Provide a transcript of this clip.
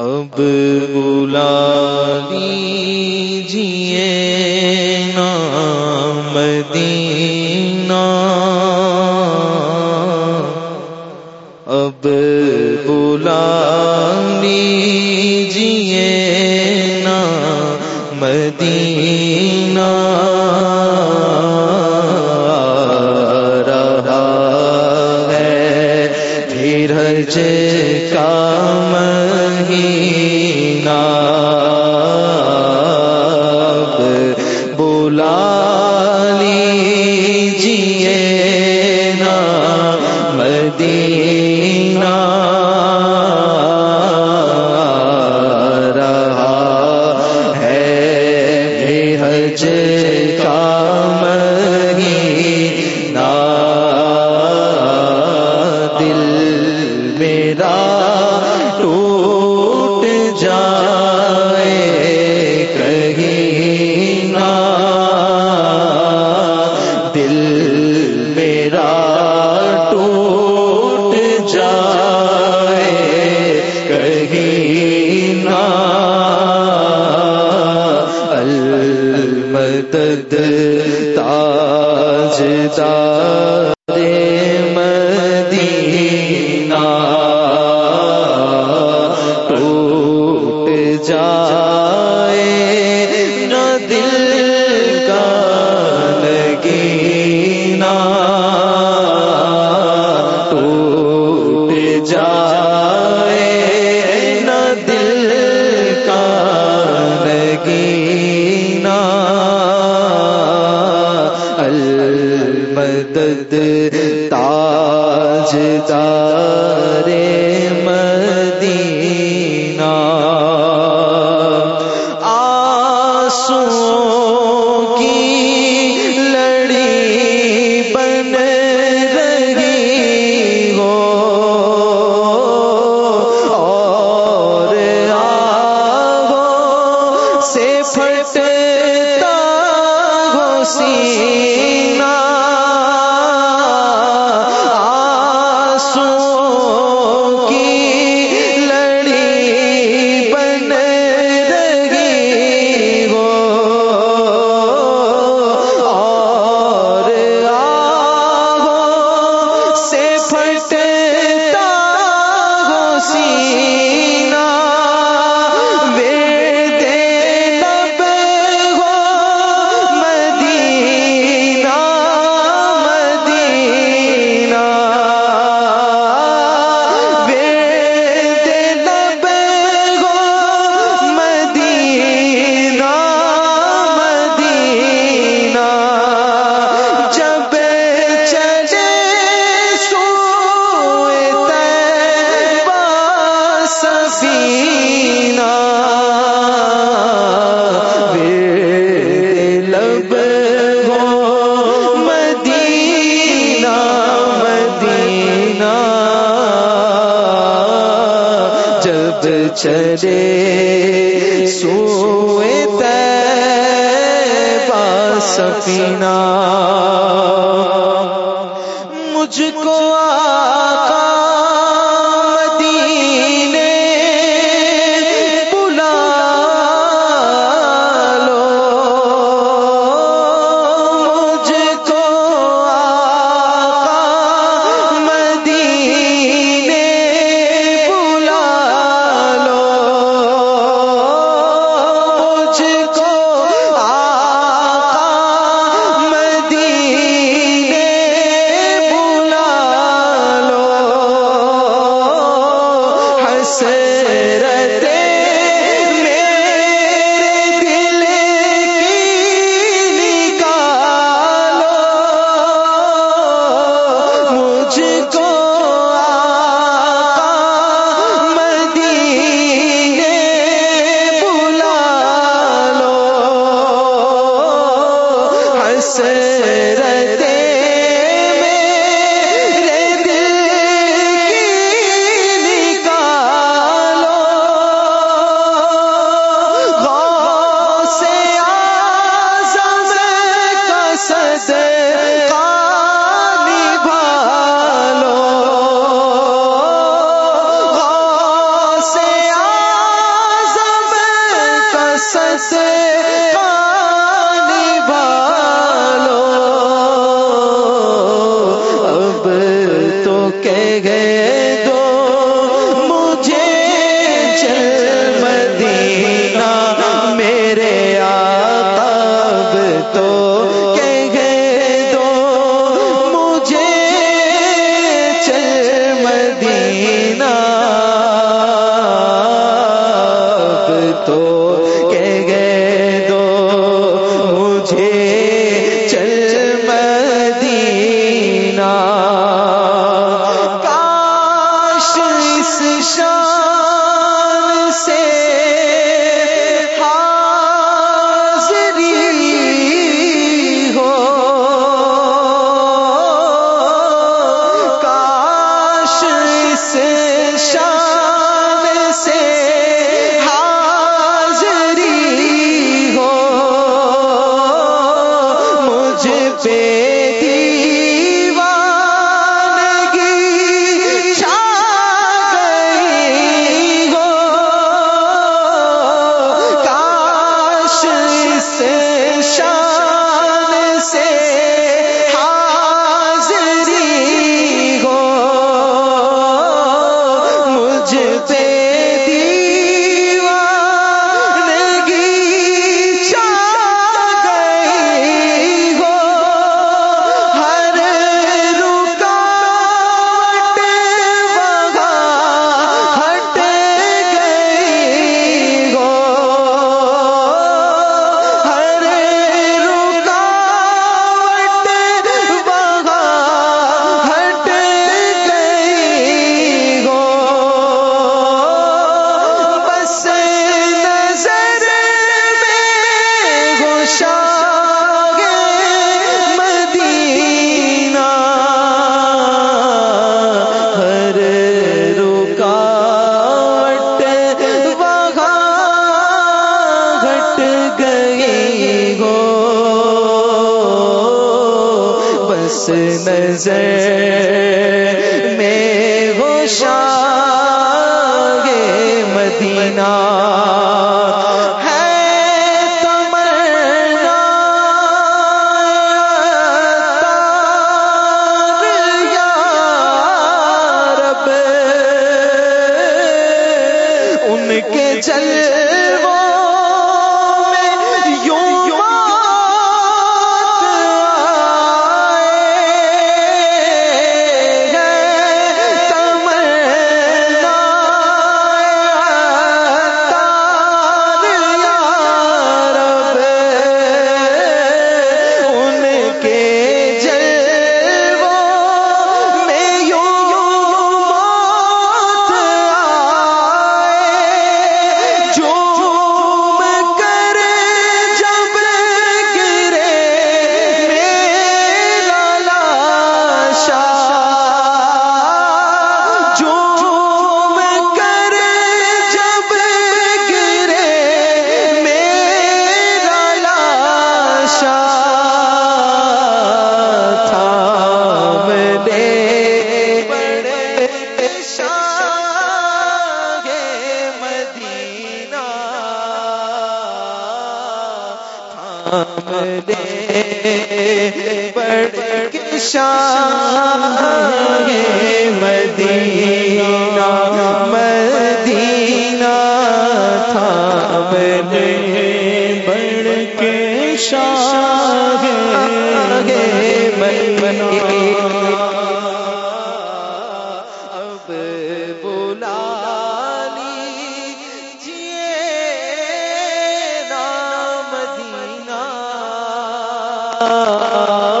اب بلا لیجیے نام اب بلا لیجیے نام مدینہ لیجیے جا چلے سوئے سفینہ مجھ کو آ میں ہو گے مدینہ شاہ مدینہ۔ تھام دے بڑھ کے شاہ مدینہ۔ اللہ